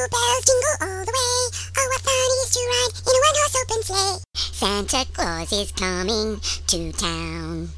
Jingle bells jingle all the way. Oh, what fun it is to ride in a one-horse open sleigh. Santa Claus is coming to town.